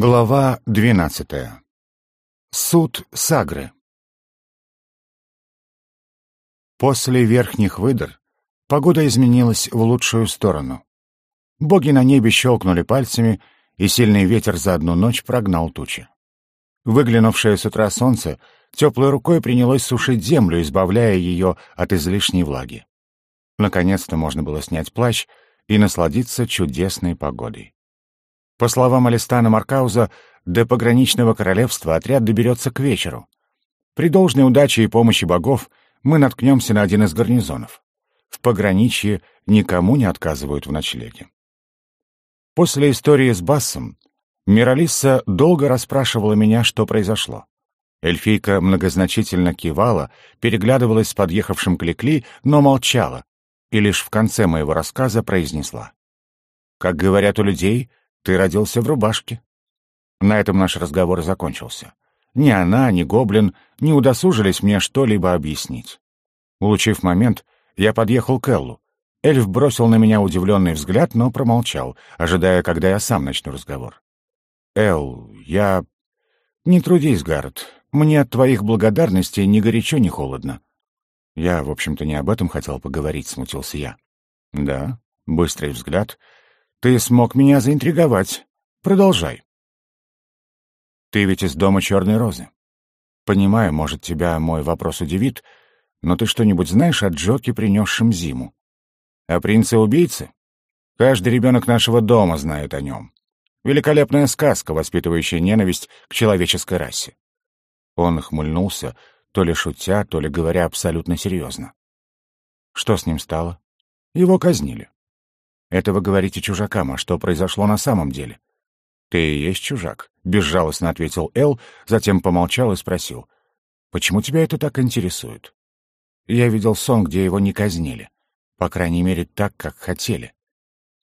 Глава двенадцатая. Суд Сагры. После верхних выдр погода изменилась в лучшую сторону. Боги на небе щелкнули пальцами, и сильный ветер за одну ночь прогнал тучи. Выглянувшее с утра солнце теплой рукой принялось сушить землю, избавляя ее от излишней влаги. Наконец-то можно было снять плащ и насладиться чудесной погодой. По словам Алистана Маркауза, до пограничного королевства отряд доберется к вечеру. При должной удаче и помощи богов мы наткнемся на один из гарнизонов. В пограничье никому не отказывают в ночлеге. После истории с Бассом Миралисса долго расспрашивала меня, что произошло. Эльфийка многозначительно кивала, переглядывалась с подъехавшим Кликли, но молчала, и лишь в конце моего рассказа произнесла. «Как говорят у людей, ты родился в рубашке. На этом наш разговор закончился. Ни она, ни гоблин не удосужились мне что-либо объяснить. Улучив момент, я подъехал к Эллу. Эльф бросил на меня удивленный взгляд, но промолчал, ожидая, когда я сам начну разговор. «Эл, я...» «Не трудись, Гаррет. Мне от твоих благодарностей ни горячо, ни холодно». «Я, в общем-то, не об этом хотел поговорить», — смутился я. «Да?» — быстрый взгляд — ты смог меня заинтриговать. Продолжай. Ты ведь из дома Черной Розы. Понимаю, может, тебя мой вопрос удивит, но ты что-нибудь знаешь о Джоке, принесшем зиму? О принце-убийце? Каждый ребенок нашего дома знает о нем. Великолепная сказка, воспитывающая ненависть к человеческой расе. Он хмыльнулся, то ли шутя, то ли говоря абсолютно серьезно. Что с ним стало? Его казнили. Это вы говорите чужакам, а что произошло на самом деле? Ты и есть чужак, безжалостно ответил Эл, затем помолчал и спросил: Почему тебя это так интересует? Я видел сон, где его не казнили. По крайней мере, так, как хотели.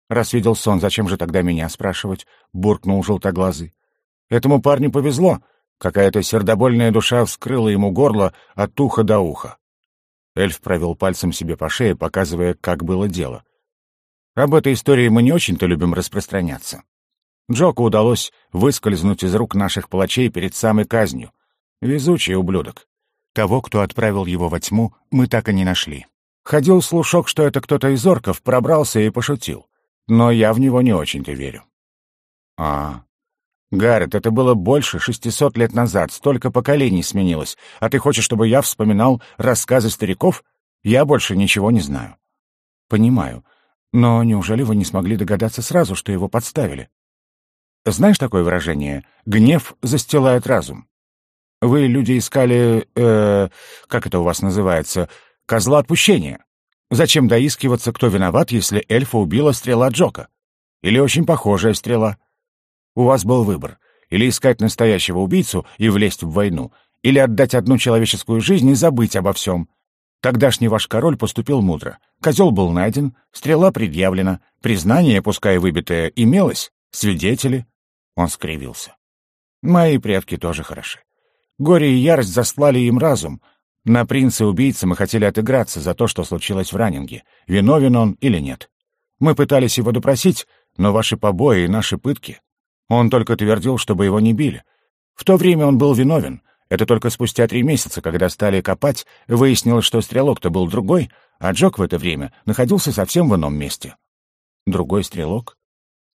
Раз видел сон, зачем же тогда меня спрашивать? буркнул желтоглазый. Этому парню повезло. Какая-то сердобольная душа вскрыла ему горло от уха до уха. Эльф провел пальцем себе по шее, показывая, как было дело. Об этой истории мы не очень-то любим распространяться. Джоку удалось выскользнуть из рук наших палачей перед самой казнью. Везучий ублюдок. Того, кто отправил его во тьму, мы так и не нашли. Ходил слушок, что это кто-то из орков пробрался и пошутил. Но я в него не очень-то верю. А, Гаррет, это было больше шестисот лет назад, столько поколений сменилось. А ты хочешь, чтобы я вспоминал рассказы стариков? Я больше ничего не знаю. Понимаю. Но неужели вы не смогли догадаться сразу, что его подставили? Знаешь такое выражение «гнев застилает разум»? Вы, люди, искали, э, как это у вас называется, козла отпущения. Зачем доискиваться, кто виноват, если эльфа убила стрела Джока? Или очень похожая стрела? У вас был выбор. Или искать настоящего убийцу и влезть в войну, или отдать одну человеческую жизнь и забыть обо всем. Тогдашний ваш король поступил мудро. Козел был найден, стрела предъявлена, признание, пускай выбитое, имелось, свидетели. Он скривился. Мои предки тоже хороши. Горе и ярость заслали им разум. На принца-убийцы мы хотели отыграться за то, что случилось в Раннинге, виновен он или нет. Мы пытались его допросить, но ваши побои и наши пытки. Он только твердил, чтобы его не били. В то время он был виновен, это только спустя три месяца, когда стали копать, выяснилось, что стрелок-то был другой, а Джок в это время находился совсем в ином месте. Другой стрелок?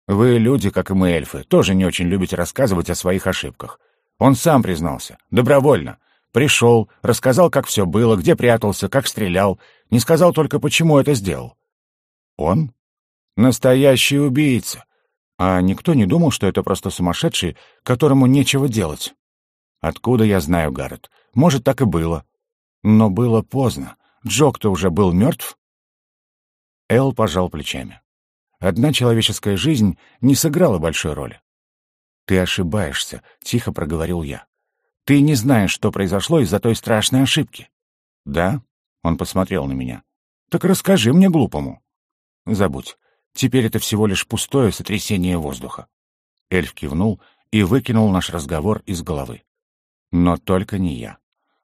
Вы, люди, как и мы, эльфы, тоже не очень любите рассказывать о своих ошибках. Он сам признался, добровольно. Пришел, рассказал, как все было, где прятался, как стрелял, не сказал только, почему это сделал. Он? Настоящий убийца. А никто не думал, что это просто сумасшедший, которому нечего делать. Откуда я знаю, Гаррет? Может, так и было. Но было поздно. Джок-то уже был мертв. Эл пожал плечами. Одна человеческая жизнь не сыграла большой роли. «Ты ошибаешься», — тихо проговорил я. «Ты не знаешь, что произошло из-за той страшной ошибки». «Да?» — он посмотрел на меня. «Так расскажи мне, глупому». «Забудь. Теперь это всего лишь пустое сотрясение воздуха». Эльф кивнул и выкинул наш разговор из головы. Но только не я.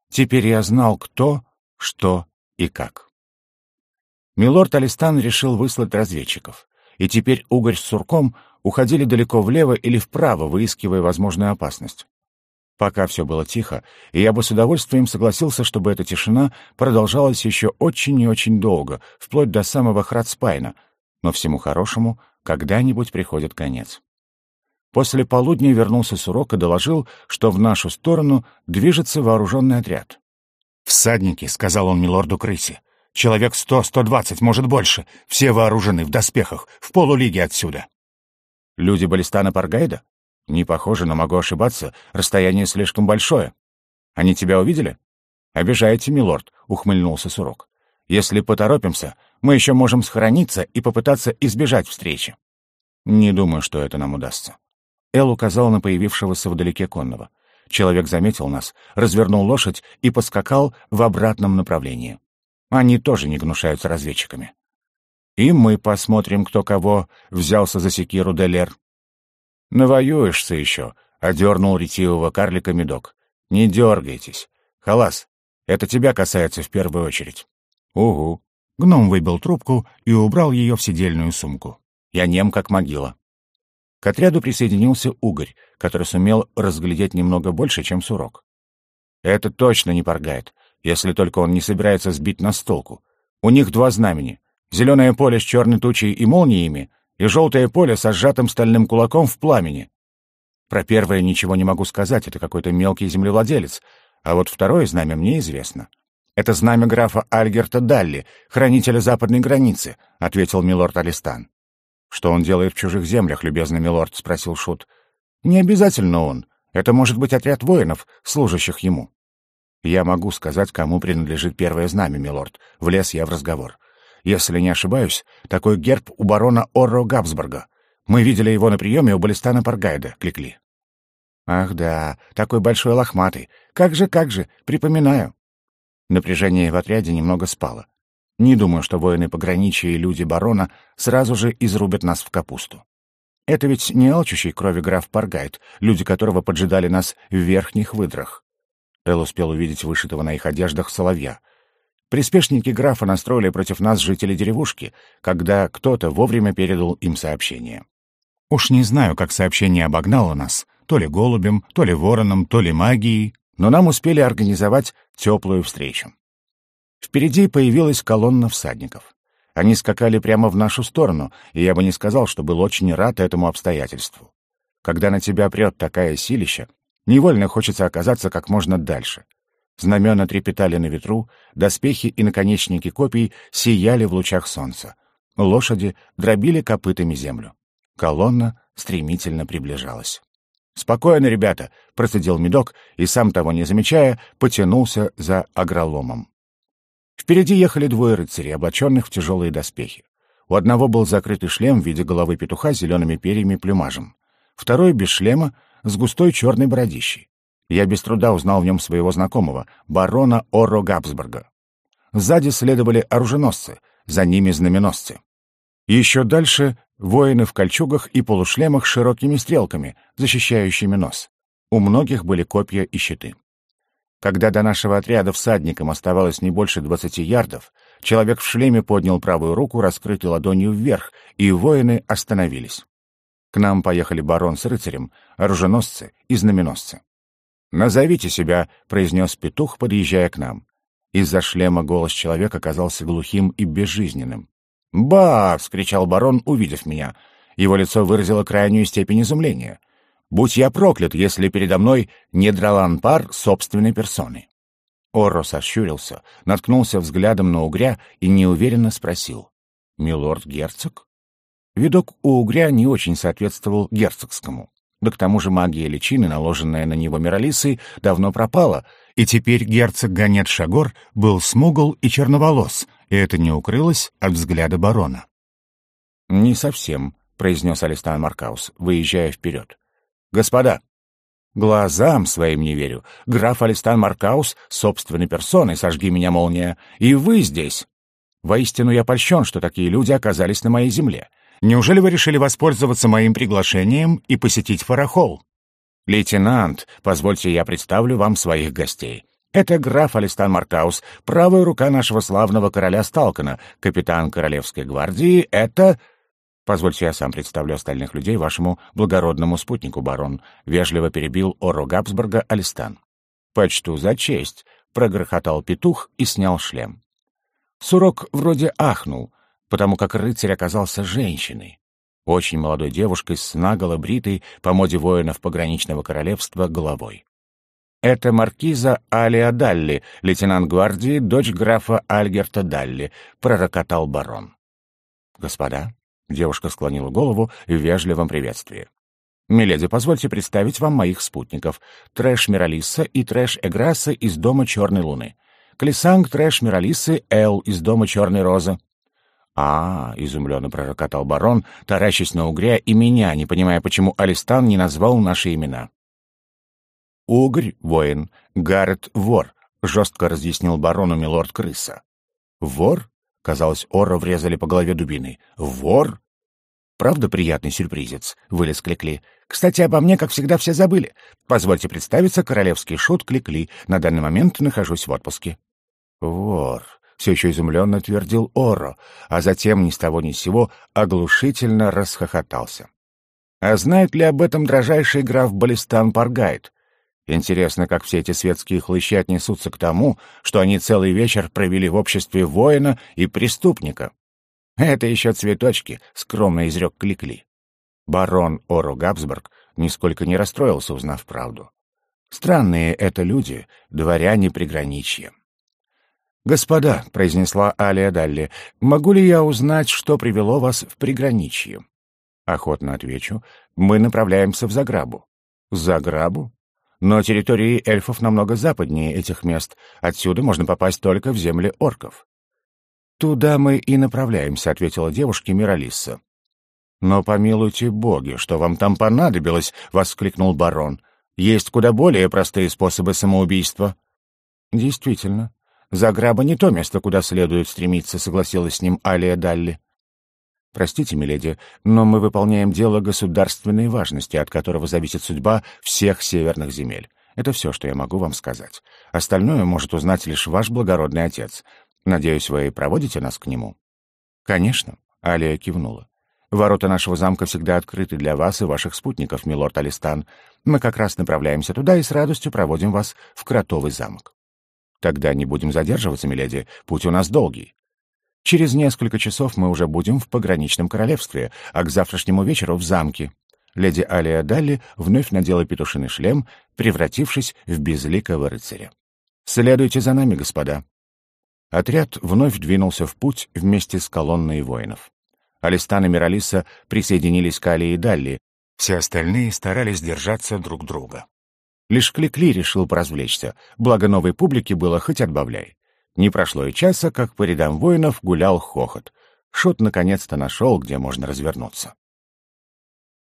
Теперь я знал, кто, что и как. Милорд Алистан решил выслать разведчиков, и теперь Угорь с Сурком уходили далеко влево или вправо, выискивая возможную опасность. Пока все было тихо, и я бы с удовольствием согласился, чтобы эта тишина продолжалась еще очень и очень долго, вплоть до самого Храдспайна, но всему хорошему когда-нибудь приходит конец. После полудня вернулся Сурок и доложил, что в нашу сторону движется вооруженный отряд. «Всадники», — сказал он милорду Крысе, — «человек сто, сто двадцать, может больше, все вооружены, в доспехах, в полулиге отсюда». «Люди Балистана Паргайда?» «Не похоже, но могу ошибаться. Расстояние слишком большое. Они тебя увидели?» «Обижаете, милорд», — ухмыльнулся Сурок. «Если поторопимся, мы еще можем схорониться и попытаться избежать встречи». «Не думаю, что это нам удастся». Эл указал на появившегося вдалеке конного. Человек заметил нас, развернул лошадь и поскакал в обратном направлении. Они тоже не гнушаются разведчиками. «И мы посмотрим, кто кого», — взялся за секиру Делер. «Навоюешься еще», — одернул ретивого карлика медок. «Не дергайтесь. Халас, это тебя касается в первую очередь». «Угу». Гном выбил трубку и убрал ее в сидельную сумку. «Я нем, как могила». К отряду присоединился Угорь, который сумел разглядеть немного больше, чем Сурок. «Это точно не Паргайт, если только он не собирается сбить нас с толку. У них два знамени. Зеленое поле с черной тучей и молниями и желтое поле со сжатым стальным кулаком в пламени. Про первое ничего не могу сказать, это какой-то мелкий землевладелец, а вот второе знамя мне известно. «Это знамя графа Альгерта Далли, хранителя западной границы», — ответил милорд Алистан. «Что он делает в чужих землях, любезный милорд?» — спросил Шут. «Не обязательно он. Это может быть отряд воинов, служащих ему». «Я могу сказать, кому принадлежит первое знамя, милорд. Влез я в разговор. Если не ошибаюсь, такой герб у барона Орро Габсбурга. Мы видели его на приеме у Балистана Паргайда, Кликли. Ах да, такой большой лохматый. Как же, как же, припоминаю. Напряжение в отряде немного спало. Не думаю, что воины пограничья и люди барона сразу же изрубят нас в капусту. Это ведь не алчущий крови граф Паргайт, люди которого поджидали нас в верхних выдрах. Эл успел увидеть вышитого на их одеждах соловья — Приспешники графа настроили против нас жители деревушки, когда кто-то вовремя передал им сообщение. Уж не знаю, как сообщение обогнало нас, то ли голубем, то ли вороном, то ли магией, но нам успели организовать теплую встречу. Впереди появилась колонна всадников. Они скакали прямо в нашу сторону, и я бы не сказал, что был очень рад этому обстоятельству. Когда на тебя прет такая силища, невольно хочется оказаться как можно дальше — Знамена трепетали на ветру, доспехи и наконечники копий сияли в лучах солнца. Лошади дробили копытами землю. Колонна стремительно приближалась. «Спокойно, ребята!» — процедил медок и, сам того не замечая, потянулся за агроломом. Впереди ехали двое рыцарей, облаченных в тяжелые доспехи. У одного был закрытый шлем в виде головы петуха с зелеными перьями плюмажем. Второй без шлема, с густой черной бородищей. Я без труда узнал в нем своего знакомого, барона Оро Габсбурга. Сзади следовали оруженосцы, за ними знаменосцы. Еще дальше — воины в кольчугах и полушлемах с широкими стрелками, защищающими нос. У многих были копья и щиты. Когда до нашего отряда всадникам оставалось не больше двадцати ярдов, человек в шлеме поднял правую руку, раскрытой ладонью вверх, и воины остановились. К нам поехали барон с рыцарем, оруженосцы и знаменосцы. «Назовите себя», — произнес петух, подъезжая к нам. Из-за шлема голос человека казался глухим и безжизненным. «Ба!» — вскричал барон, увидев меня. Его лицо выразило крайнюю степень изумления. «Будь я проклят, если передо мной не Дралан-пар собственной персоной». Орро сощурился, наткнулся взглядом на угря и неуверенно спросил. «Милорд-герцог?» Видок у угря не очень соответствовал герцогскому. Да к тому же магия личины, наложенная на него Миралисой, давно пропала, и теперь герцог Ганет Шагор был смугл и черноволос, и это не укрылось от взгляда барона. «Не совсем», — произнес Алистан Маркаус, выезжая вперед. «Господа, глазам своим не верю. Граф Алистан Маркаус собственной персоной, сожги меня, молния, и вы здесь. Воистину я польщен, что такие люди оказались на моей земле. Неужели вы решили воспользоваться моим приглашением и посетить Фарахол? Лейтенант, позвольте я представлю вам своих гостей. Это граф Алистан Маркаус, правая рука нашего славного короля Сталкана, капитан Королевской гвардии. Это... Позвольте я сам представлю остальных людей вашему благородному спутнику, барон, вежливо перебил Оро Габсбурга Алистан. Почту за честь, прогрохотал петух и снял шлем. Сурок вроде ахнул, потому как рыцарь оказался женщиной. Очень молодой девушкой с наголо бритой, по моде воинов пограничного королевства, головой. «Это маркиза Алия Далли, лейтенант гвардии, дочь графа Альгерта Далли», — пророкотал барон. «Господа», — девушка склонила голову в вежливом приветствии. «Миледи, позвольте представить вам моих спутников. Трэш Миралиса и Трэш Эграса из Дома Черной Луны. Клисанг Трэш Миралисы Эл из Дома Черной Розы. «А, — изумленно пророкотал барон, таращась на угря и меня, не понимая, почему Алистан не назвал наши имена. «Угорь — воин, Гаррет — вор», — жестко разъяснил барону милорд крыса. «Вор?» — казалось, Ора врезали по голове дубиной. «Вор?» «Правда приятный сюрпризец?» — вылез Кликли. «Кстати, обо мне, как всегда, все забыли. Позвольте представиться, королевский шут Кликли. На данный момент нахожусь в отпуске». «Вор», все еще изумленно твердил Оро, а затем ни с того ни с сего оглушительно расхохотался. А знает ли об этом дрожайший граф Балистан Паргайт? Интересно, как все эти светские хлыщи отнесутся к тому, что они целый вечер провели в обществе воина и преступника. Это еще цветочки, скромно изрек Кликли. Барон Оро Габсбург нисколько не расстроился, узнав правду. Странные это люди, дворяне приграничья. «Господа», — произнесла Алия Далли, — «могу ли я узнать, что привело вас в приграничье?» Охотно отвечу. «Мы направляемся в Заграбу». «Заграбу?» Но территории эльфов намного западнее этих мест. Отсюда можно попасть только в земли орков. «Туда мы и направляемся», — ответила девушке Миралисса. «Но помилуйте боги, что вам там понадобилось?» — воскликнул барон. «Есть куда более простые способы самоубийства». «Действительно, Заграба не то место, куда следует стремиться, согласилась с ним Алия Далли. Простите, миледи, но мы выполняем дело государственной важности, от которого зависит судьба всех северных земель. Это все, что я могу вам сказать. Остальное может узнать лишь ваш благородный отец. Надеюсь, вы проводите нас к нему?» «Конечно», — Алия кивнула. «Ворота нашего замка всегда открыты для вас и ваших спутников, милорд Алистан. Мы как раз направляемся туда и с радостью проводим вас в Кротовый замок». Тогда не будем задерживаться, миледи, путь у нас долгий. Через несколько часов мы уже будем в пограничном королевстве, а к завтрашнему вечеру в замке. Леди Алия Далли вновь надела петушиный шлем, превратившись в безликого рыцаря. «Следуйте за нами, господа». Отряд вновь двинулся в путь вместе с колонной воинов. Алистан и Миралиса присоединились к Алии Далли, все остальные старались держаться друг друга. Лишь Кликли решил поразвлечься, благо новой публике было хоть отбавляй. Не прошло и часа, как по рядам воинов гулял хохот. Шут наконец-то нашел, где можно развернуться.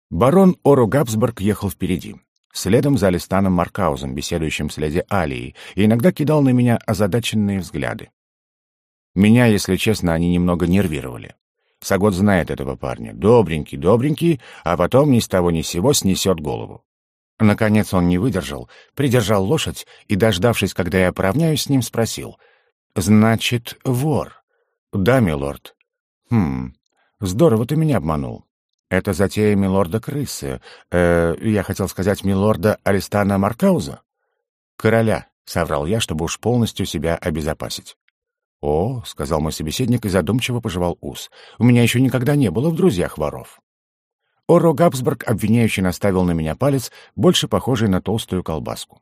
Барон Ору Габсбург ехал впереди. Следом за Алистаном Маркаузом, беседующим с леди Алией, и иногда кидал на меня озадаченные взгляды. Меня, если честно, они немного нервировали. Сагот знает этого парня. Добренький, добренький, а потом ни с того ни с сего снесет голову. Наконец он не выдержал, придержал лошадь и, дождавшись, когда я поравняюсь с ним, спросил. «Значит, вор?» «Да, милорд». «Хм, здорово ты меня обманул. Это затея милорда-крысы. Э, я хотел сказать милорда Алистана Маркауза?» «Короля», — соврал я, чтобы уж полностью себя обезопасить. «О», — сказал мой собеседник и задумчиво пожевал ус, — «у меня еще никогда не было в друзьях воров». Оро Габсбург обвиняюще наставил на меня палец, больше похожий на толстую колбаску.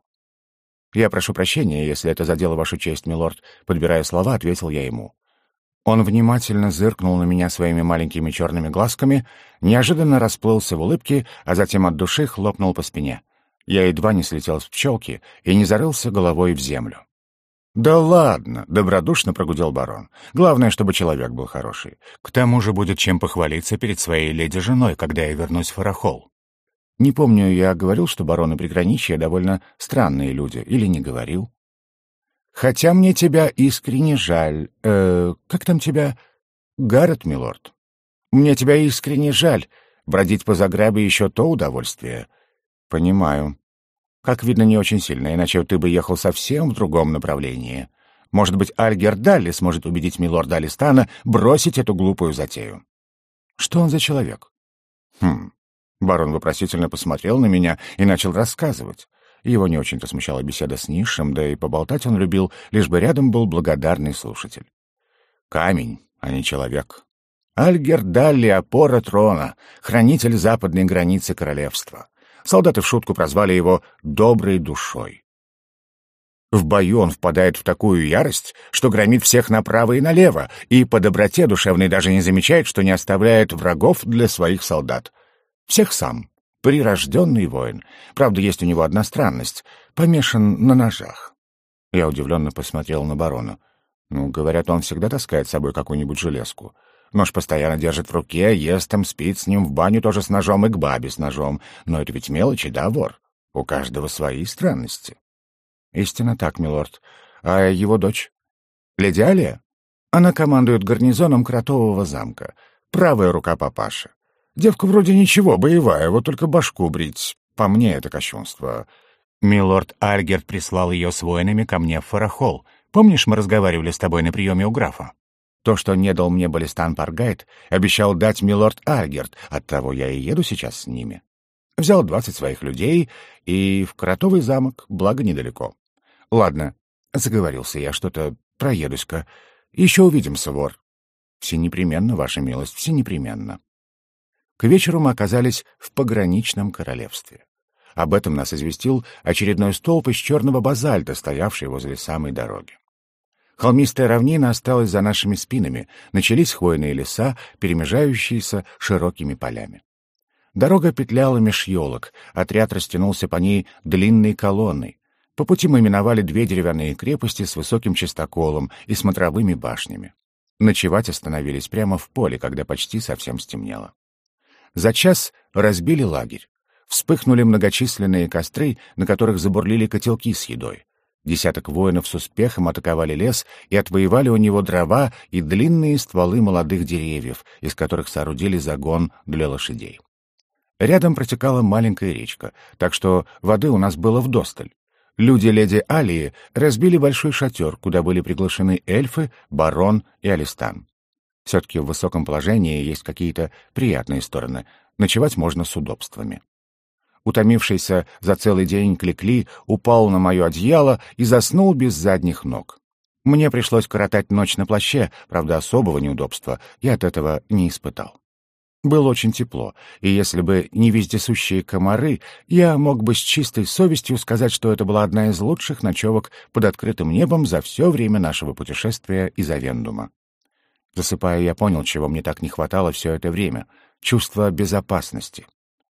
«Я прошу прощения, если это задело вашу честь, милорд», — подбирая слова, ответил я ему. Он внимательно зыркнул на меня своими маленькими черными глазками, неожиданно расплылся в улыбке, а затем от души хлопнул по спине. Я едва не слетел с пчелки и не зарылся головой в землю. «Да ладно!» — добродушно прогудел барон. «Главное, чтобы человек был хороший. К тому же будет чем похвалиться перед своей леди-женой, когда я вернусь в Фарахол». Не помню, я говорил, что бароны приграничья довольно странные люди, или не говорил. «Хотя мне тебя искренне жаль. Э, как там тебя? Гаррет, милорд. Мне тебя искренне жаль. Бродить по Загребе еще то удовольствие». «Понимаю. Как видно, не очень сильно, иначе ты бы ехал совсем в другом направлении. Может быть, Альгер Далли сможет убедить милорда Алистана бросить эту глупую затею. Что он за человек? Хм. Барон вопросительно посмотрел на меня и начал рассказывать. Его не очень-то смущала беседа с Нишем, да и поболтать он любил, лишь бы рядом был благодарный слушатель. Камень, а не человек. Альгер Далли — опора трона, хранитель западной границы королевства. Солдаты в шутку прозвали его «доброй душой». В бою он впадает в такую ярость, что громит всех направо и налево, и по доброте душевной даже не замечает, что не оставляет врагов для своих солдат. Всех сам. Прирожденный воин. Правда, есть у него одна странность. Помешан на ножах. Я удивленно посмотрел на барона. Ну, говорят, он всегда таскает с собой какую-нибудь железку. Нож постоянно держит в руке, ест там, спит с ним, в баню тоже с ножом и к бабе с ножом. Но это ведь мелочи, да, вор? У каждого свои странности. Истинно так, милорд. А его дочь? Леди Алия? Она командует гарнизоном Кротового замка. Правая рука папаши. Девка вроде ничего, боевая, вот только башку брить. По мне это кощунство. Милорд Альгерт прислал ее с воинами ко мне в Фарахол. Помнишь, мы разговаривали с тобой на приеме у графа? То, что не дал мне Балистан Паргайт, обещал дать милорд Альгерт, оттого я и еду сейчас с ними. Взял двадцать своих людей и в Кротовый замок, благо недалеко. Ладно, заговорился я, что-то проедусь-ка. Еще увидимся, вор. Все непременно, ваша милость, все непременно. К вечеру мы оказались в пограничном королевстве. Об этом нас известил очередной столб из черного базальта, стоявший возле самой дороги. Холмистая равнина осталась за нашими спинами, начались хвойные леса, перемежающиеся широкими полями. Дорога петляла меж елок, отряд растянулся по ней длинной колонной. По пути мы миновали две деревянные крепости с высоким чистоколом и смотровыми башнями. Ночевать остановились прямо в поле, когда почти совсем стемнело. За час разбили лагерь. Вспыхнули многочисленные костры, на которых забурлили котелки с едой. Десяток воинов с успехом атаковали лес и отвоевали у него дрова и длинные стволы молодых деревьев, из которых соорудили загон для лошадей. Рядом протекала маленькая речка, так что воды у нас было вдосталь. Люди леди Алии разбили большой шатер, куда были приглашены эльфы, барон и Алистан. Все-таки в высоком положении есть какие-то приятные стороны. Ночевать можно с удобствами. Утомившийся за целый день Кликли упал на мое одеяло и заснул без задних ног. Мне пришлось коротать ночь на плаще, правда, особого неудобства я от этого не испытал. Было очень тепло, и если бы не вездесущие комары, я мог бы с чистой совестью сказать, что это была одна из лучших ночевок под открытым небом за все время нашего путешествия из Авендума. Засыпая, я понял, чего мне так не хватало все это время — чувство безопасности.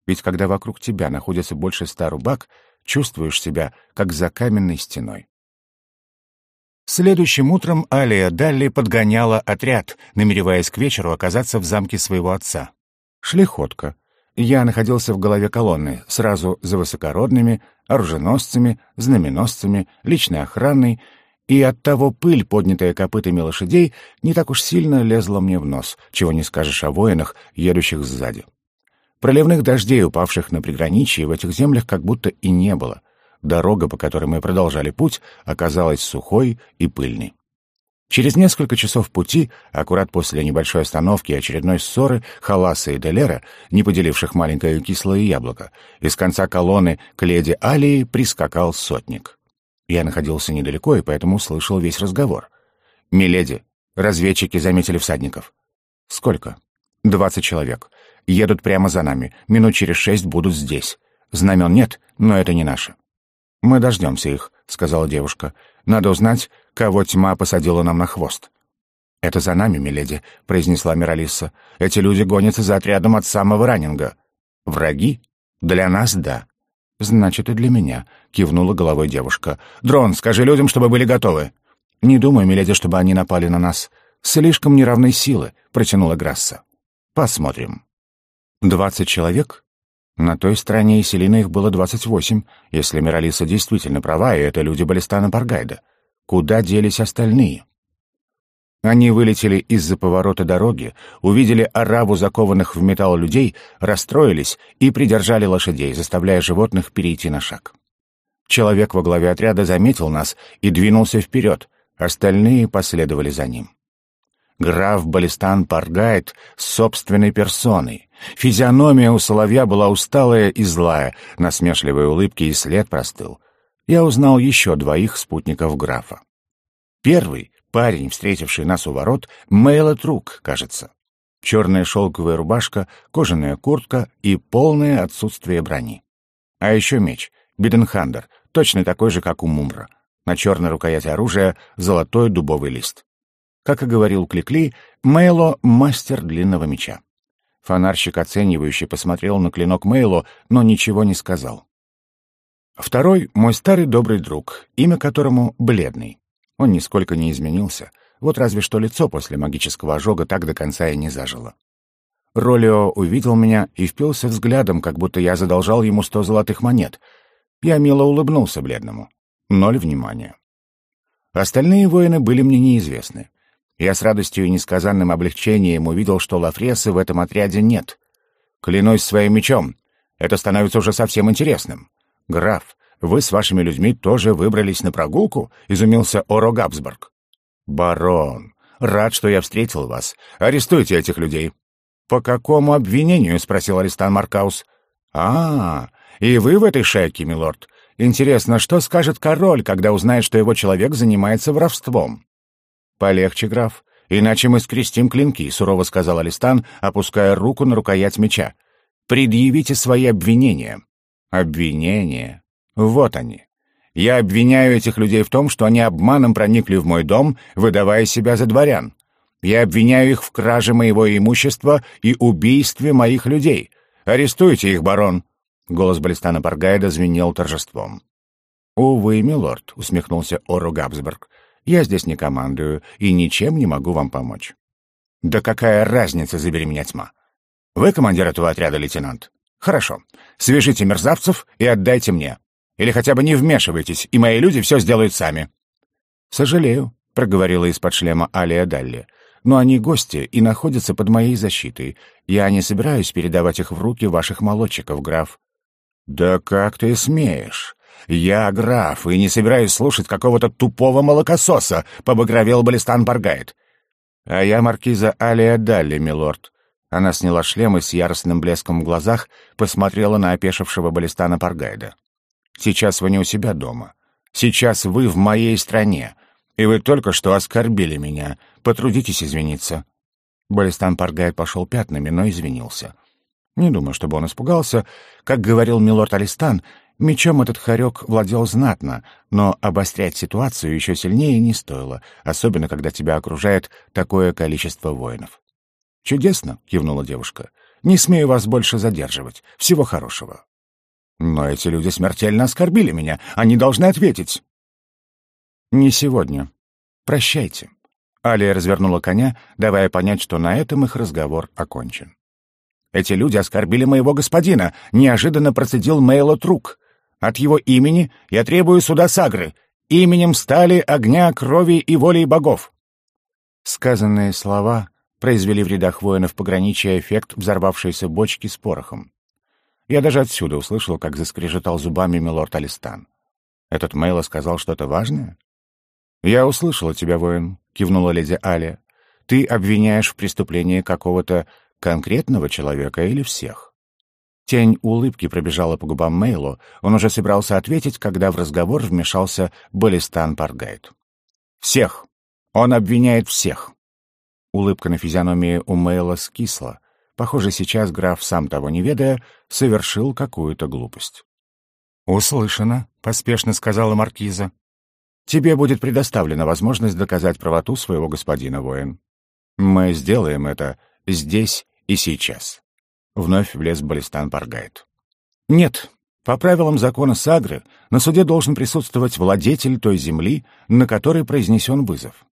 Ведь когда вокруг тебя находится больше ста рубак, чувствуешь себя, как за каменной стеной. Следующим утром Алия Далли подгоняла отряд, намереваясь к вечеру оказаться в замке своего отца. Шли ходко. Я находился в голове колонны, сразу за высокородными, оруженосцами, знаменосцами, личной охраной, и оттого пыль, поднятая копытами лошадей, не так уж сильно лезла мне в нос, чего не скажешь о воинах, едущих сзади. Проливных дождей, упавших на приграничье, в этих землях как будто и не было. Дорога, по которой мы продолжали путь, оказалась сухой и пыльной. Через несколько часов пути, аккурат после небольшой остановки и очередной ссоры Халаса и Делера, не поделивших маленькое кислое яблоко, из конца колонны к леди Алии прискакал сотник. Я находился недалеко и поэтому услышал весь разговор. «Миледи, разведчики заметили всадников». «Сколько?» «Двадцать человек. Едут прямо за нами. Минут через шесть будут здесь. Знамен нет, но это не наше». «Мы дождемся их», — сказала девушка. «Надо узнать, кого тьма посадила нам на хвост». «Это за нами, миледи», — произнесла Миралиса. «Эти люди гонятся за отрядом от самого раннинга». «Враги? Для нас — да». «Значит, и для меня», — кивнула головой девушка. «Дрон, скажи людям, чтобы были готовы». «Не думаю, миледи, чтобы они напали на нас. Слишком неравной силы», — протянула Грасса. «Посмотрим». «Двадцать человек?» На той стороне Селина их было двадцать восемь, если Миралиса действительно права, и это люди Балистана Баргайда. Куда делись остальные? Они вылетели из-за поворота дороги, увидели ораву закованных в металл людей, расстроились и придержали лошадей, заставляя животных перейти на шаг. Человек во главе отряда заметил нас и двинулся вперед, остальные последовали за ним. Граф Балистан Паргайт с собственной персоной. Физиономия у соловья была усталая и злая, насмешливые улыбки и след простыл. Я узнал еще двоих спутников графа. Первый — парень, встретивший нас у ворот, Мейлот Рук, кажется. Черная шелковая рубашка, кожаная куртка и полное отсутствие брони. А еще меч, Биденхандер, точно такой же, как у Мумра. На черной рукояти оружия золотой дубовый лист. Как и говорил Кликли, Мейло — мастер длинного меча. Фонарщик, оценивающий, посмотрел на клинок Мейло, но ничего не сказал. Второй — мой старый добрый друг, имя которому — Бледный. Он нисколько не изменился, вот разве что лицо после магического ожога так до конца и не зажило. Ролио увидел меня и впился взглядом, как будто я задолжал ему сто золотых монет. Я мило улыбнулся бледному. Ноль внимания. Остальные воины были мне неизвестны. Я с радостью и несказанным облегчением увидел, что Лафресы в этом отряде нет. Клянусь своим мечом, это становится уже совсем интересным. Граф, вы с вашими людьми тоже выбрались на прогулку? Изумился Оро Габсбург. Барон, рад, что я встретил вас. Арестуйте этих людей. По какому обвинению? спросил Аристан Маркаус. А, и вы в этой шайке, милорд. Интересно, что скажет король, когда узнает, что его человек занимается воровством? Полегче, граф, иначе мы скрестим клинки, сурово сказал Алистан, опуская руку на рукоять меча. Предъявите свои обвинения. Обвинения? Вот они. Я обвиняю этих людей в том, что они обманом проникли в мой дом, выдавая себя за дворян. Я обвиняю их в краже моего имущества и убийстве моих людей. Арестуйте их, барон. Голос Балистана Баргайда звенел торжеством. «Увы, милорд», — усмехнулся Ору Габсберг, — «я здесь не командую и ничем не могу вам помочь». «Да какая разница, забери меня тьма? Вы командир этого отряда, лейтенант? Хорошо. Свяжите мерзавцев и отдайте мне. Или хотя бы не вмешивайтесь, и мои люди все сделают сами». «Сожалею», — проговорила из-под шлема Алия Далли, «но они гости и находятся под моей защитой. Я не собираюсь передавать их в руки ваших молодчиков, граф. «Да как ты смеешь? Я граф и не собираюсь слушать какого-то тупого молокососа», — побагровел Балистан Баргайт. «А я маркиза Алия Далли, милорд». Она сняла шлем и с яростным блеском в глазах посмотрела на опешившего Балистана Паргайда. «Сейчас вы не у себя дома. Сейчас вы в моей стране, и вы только что оскорбили меня. Потрудитесь извиниться». Балистан Паргайд пошел пятнами, но извинился. Не думаю, чтобы он испугался. Как говорил милорд Алистан, мечом этот хорек владел знатно, но обострять ситуацию еще сильнее не стоило, особенно когда тебя окружает такое количество воинов. «Чудесно!» — кивнула девушка. «Не смею вас больше задерживать. Всего хорошего». «Но эти люди смертельно оскорбили меня. Они должны ответить». «Не сегодня. Прощайте». Алия развернула коня, давая понять, что на этом их разговор окончен. Эти люди оскорбили моего господина, неожиданно процедил Мейлот Рук. От его имени я требую суда Сагры, именем стали огня, крови и волей богов. Сказанные слова произвели в рядах воинов пограничья эффект взорвавшейся бочки с порохом. Я даже отсюда услышал, как заскрежетал зубами милорд Алистан. Этот Мейло сказал что-то важное? «Я услышала тебя, воин», — кивнула леди Алия. «Ты обвиняешь в преступлении какого-то Конкретного человека или всех? Тень улыбки пробежала по губам Мейлу, он уже собирался ответить, когда в разговор вмешался Балистан Паргайт. «Всех! Он обвиняет всех!» Улыбка на физиономии у Мейла скисла. Похоже, сейчас граф, сам того не ведая, совершил какую-то глупость. «Услышано», — поспешно сказала маркиза. «Тебе будет предоставлена возможность доказать правоту своего господина, воин. Мы сделаем это здесь и сейчас. Вновь влез Балистан Паргайт. Нет, по правилам закона Сагры на суде должен присутствовать владетель той земли, на которой произнесен вызов.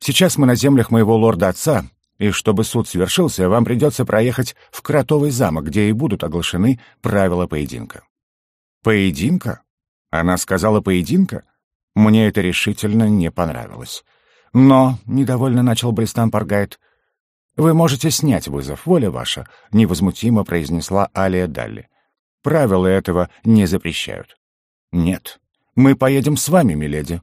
Сейчас мы на землях моего лорда-отца, и чтобы суд свершился, вам придется проехать в Кротовый замок, где и будут оглашены правила поединка. Поединка? Она сказала поединка? Мне это решительно не понравилось. Но, — недовольно начал Бристан Паргайт, — «Вы можете снять вызов, воля ваша», — невозмутимо произнесла Алия Далли. «Правила этого не запрещают». «Нет, мы поедем с вами, миледи».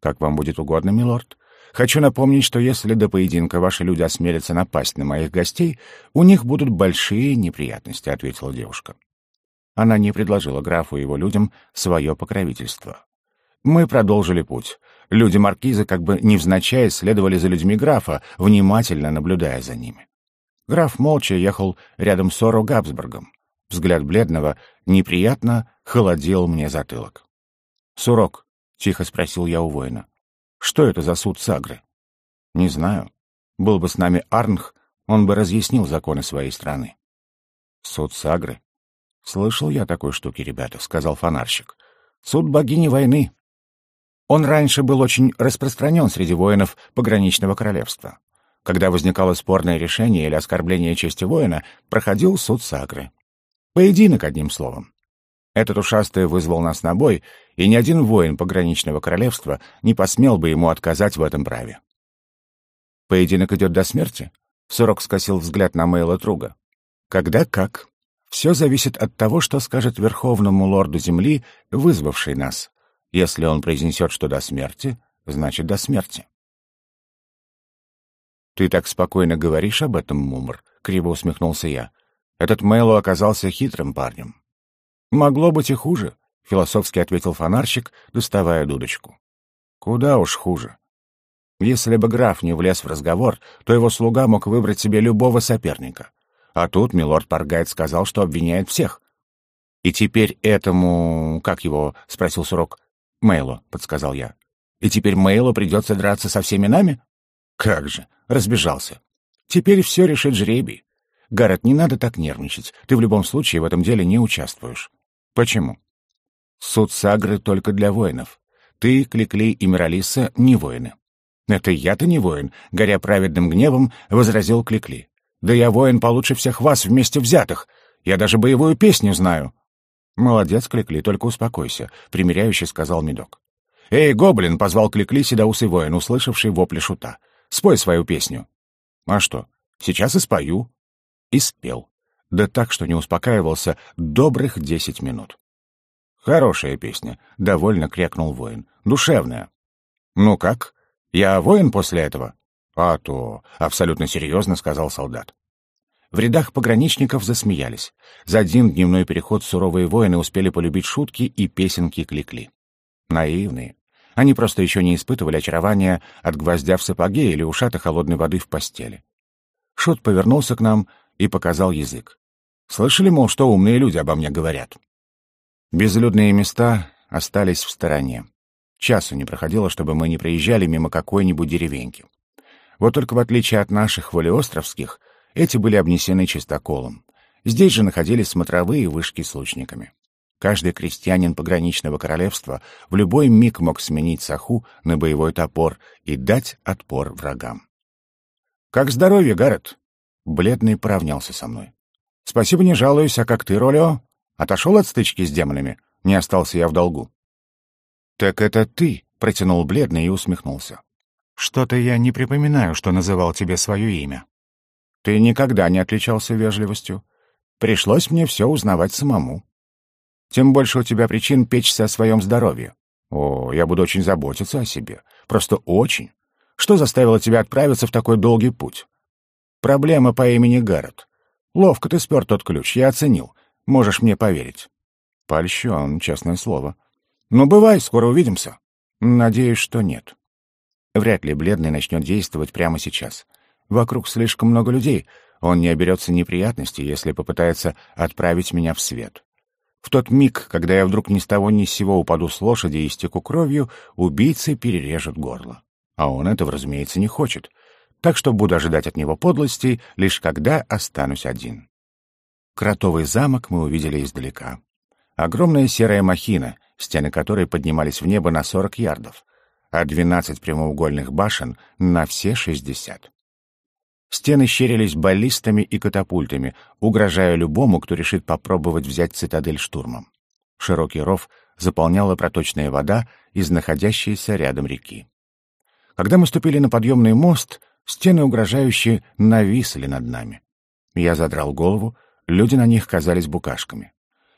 «Как вам будет угодно, милорд. Хочу напомнить, что если до поединка ваши люди осмелятся напасть на моих гостей, у них будут большие неприятности», — ответила девушка. Она не предложила графу и его людям свое покровительство. Мы продолжили путь. Люди маркиза как бы невзначай следовали за людьми графа, внимательно наблюдая за ними. Граф молча ехал рядом с Оро Габсбургом. Взгляд бледного неприятно холодил мне затылок. «Сурок», — тихо спросил я у воина, — «что это за суд Сагры?» «Не знаю. Был бы с нами Арнх, он бы разъяснил законы своей страны». «Суд Сагры?» «Слышал я такой штуки, ребята», — сказал фонарщик. «Суд богини войны». Он раньше был очень распространен среди воинов пограничного королевства. Когда возникало спорное решение или оскорбление чести воина, проходил суд Сагры. Поединок, одним словом. Этот ушастый вызвал нас на бой, и ни один воин пограничного королевства не посмел бы ему отказать в этом праве. «Поединок идет до смерти?» — Сурок скосил взгляд на Мейла Труга. «Когда как?» Все зависит от того, что скажет верховному лорду Земли, вызвавший нас. Если он произнесет, что до смерти, значит до смерти. «Ты так спокойно говоришь об этом, Мумр», — криво усмехнулся я. «Этот Мэйло оказался хитрым парнем». «Могло быть и хуже», — философски ответил фонарщик, доставая дудочку. «Куда уж хуже. Если бы граф не влез в разговор, то его слуга мог выбрать себе любого соперника. А тут милорд Паргайт сказал, что обвиняет всех. «И теперь этому... как его?» — спросил Сурок. «Мейло», — подсказал я. «И теперь Мейло придется драться со всеми нами?» «Как же!» — разбежался. «Теперь все решит жребий. Гаррет, не надо так нервничать. Ты в любом случае в этом деле не участвуешь». «Почему?» «Суд Сагры только для воинов. Ты, Кликли и Миралиса — не воины». «Это я-то не воин», — горя праведным гневом, возразил Кликли. Да я воин получше всех вас вместе взятых. Я даже боевую песню знаю». «Молодец, Кликли, только успокойся», — примиряюще сказал Медок. «Эй, гоблин!» — позвал Кликли седоусый воин, услышавший вопли шута. «Спой свою песню». «А что, сейчас и спою». И спел. Да так, что не успокаивался добрых десять минут. «Хорошая песня», — довольно крякнул воин. «Душевная». «Ну как? Я воин после этого?» «А то...» — абсолютно серьезно сказал солдат. В рядах пограничников засмеялись. За один дневной переход суровые воины успели полюбить шутки и песенки Кликли. Наивные. Они просто еще не испытывали очарования от гвоздя в сапоге или ушата холодной воды в постели. Шут повернулся к нам и показал язык. Слышали, мол, что умные люди обо мне говорят? Безлюдные места остались в стороне. Часу не проходило, чтобы мы не проезжали мимо какой-нибудь деревеньки. Вот только в отличие от наших волеостровских, эти были обнесены чистоколом. Здесь же находились смотровые вышки с лучниками. Каждый крестьянин пограничного королевства в любой миг мог сменить саху на боевой топор и дать отпор врагам. «Как здоровье, Гаррет?» Бледный поравнялся со мной. «Спасибо, не жалуюсь, а как ты, Ролио? Отошел от стычки с демонами? Не остался я в долгу». «Так это ты?» — протянул бледный и усмехнулся. Что-то я не припоминаю, что называл тебе свое имя. Ты никогда не отличался вежливостью. Пришлось мне все узнавать самому. Тем больше у тебя причин печься о своем здоровье. О, я буду очень заботиться о себе. Просто очень. Что заставило тебя отправиться в такой долгий путь? Проблема по имени Гаррет. Ловко ты спер тот ключ, я оценил. Можешь мне поверить. Польщен, честное слово. Ну, бывай, скоро увидимся. Надеюсь, что нет. Вряд ли бледный начнет действовать прямо сейчас. Вокруг слишком много людей. Он не оберется неприятностей, если попытается отправить меня в свет. В тот миг, когда я вдруг ни с того ни с сего упаду с лошади и истеку кровью, убийцы перережет горло. А он этого, разумеется, не хочет. Так что буду ожидать от него подлостей, лишь когда останусь один. Кротовый замок мы увидели издалека. Огромная серая махина, стены которой поднимались в небо на сорок ярдов а 12 прямоугольных башен на все 60. Стены щерились баллистами и катапультами, угрожая любому, кто решит попробовать взять цитадель штурмом. Широкий ров заполняла проточная вода из находящейся рядом реки. Когда мы ступили на подъемный мост, стены угрожающе нависли над нами. Я задрал голову, люди на них казались букашками.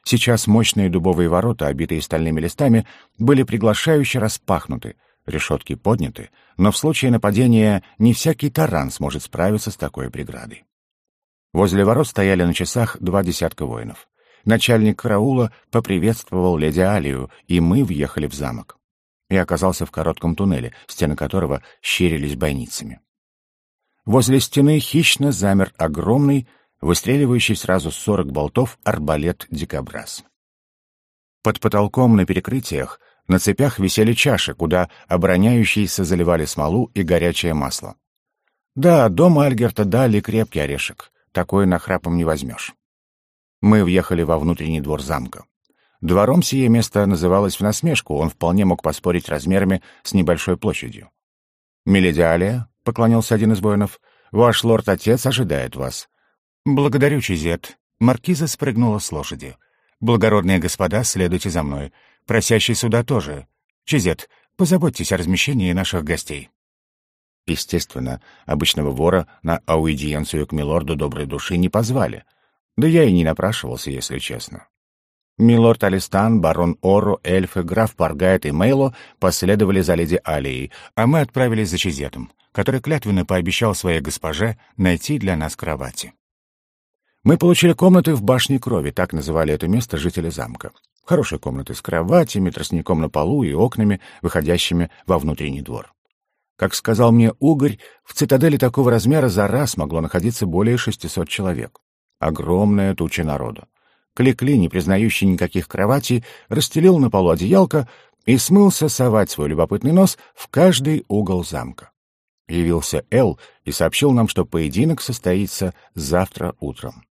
Сейчас мощные дубовые ворота, обитые стальными листами, были приглашающе распахнуты, Решетки подняты, но в случае нападения не всякий таран сможет справиться с такой преградой. Возле ворот стояли на часах два десятка воинов. Начальник караула поприветствовал леди Алию, и мы въехали в замок. Я оказался в коротком туннеле, стены которого щерились бойницами. Возле стены хищно замер огромный, выстреливающий сразу сорок болтов арбалет-дикобраз. Под потолком на перекрытиях на цепях висели чаши, куда обороняющиеся заливали смолу и горячее масло. Да, дом Альгерта дали крепкий орешек. Такое нахрапом не возьмешь. Мы въехали во внутренний двор замка. Двором сие место называлось в насмешку, он вполне мог поспорить размерами с небольшой площадью. «Миледи Алия», — поклонился один из воинов, — «ваш лорд-отец ожидает вас». «Благодарю, Чизет». Маркиза спрыгнула с лошади. «Благородные господа, следуйте за мной. Просящий сюда тоже. Чизет, позаботьтесь о размещении наших гостей». Естественно, обычного вора на аудиенцию к милорду доброй души не позвали. Да я и не напрашивался, если честно. Милорд Алистан, барон Оро, эльфы, граф Паргайт и Мейло последовали за леди Алией, а мы отправились за Чизетом, который клятвенно пообещал своей госпоже найти для нас кровати. Мы получили комнаты в башне крови, так называли это место жители замка. Хорошие комнаты с кроватями, тростником на полу и окнами, выходящими во внутренний двор. Как сказал мне Угорь, в цитадели такого размера за раз могло находиться более 600 человек. Огромная туча народу. Кликли, не признающий никаких кроватей, расстелил на полу одеялко и смылся совать свой любопытный нос в каждый угол замка. Явился Эл и сообщил нам, что поединок состоится завтра утром.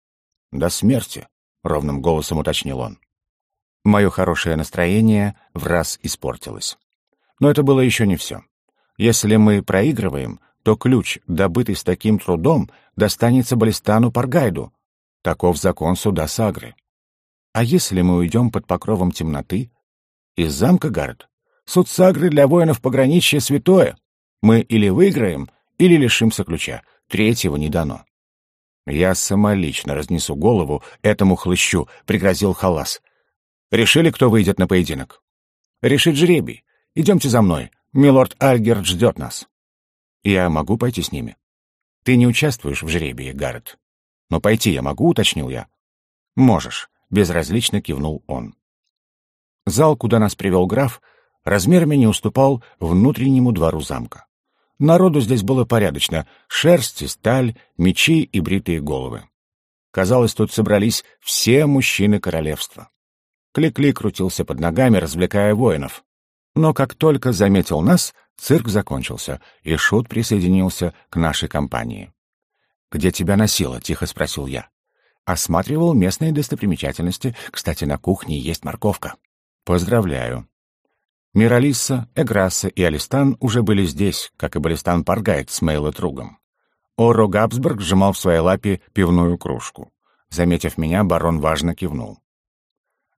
«До смерти», — ровным голосом уточнил он. Мое хорошее настроение в раз испортилось. Но это было еще не все. Если мы проигрываем, то ключ, добытый с таким трудом, достанется Балистану Паргайду. Таков закон суда Сагры. А если мы уйдем под покровом темноты? Из замка Гард. Суд Сагры для воинов пограничья святое. Мы или выиграем, или лишимся ключа. Третьего не дано. Я самолично разнесу голову этому хлыщу, пригрозил Халас. Решили, кто выйдет на поединок? Решит жребий. Идемте за мной. Милорд Альгерт ждет нас. Я могу пойти с ними. Ты не участвуешь в жребии, Гаррет. Но пойти я могу, уточнил я. Можешь безразлично кивнул он. Зал, куда нас привел граф, размерами не уступал внутреннему двору замка. Народу здесь было порядочно — шерсть и сталь, мечи и бритые головы. Казалось, тут собрались все мужчины королевства. Клик-клик крутился под ногами, развлекая воинов. Но как только заметил нас, цирк закончился, и Шут присоединился к нашей компании. «Где тебя носило?» — тихо спросил я. Осматривал местные достопримечательности. Кстати, на кухне есть морковка. Поздравляю. Миралисса, Эграсса и Алистан уже были здесь, как и Балистан Паргайт с Мейл Тругом. Оро Габсбург сжимал в своей лапе пивную кружку. Заметив меня, барон важно кивнул.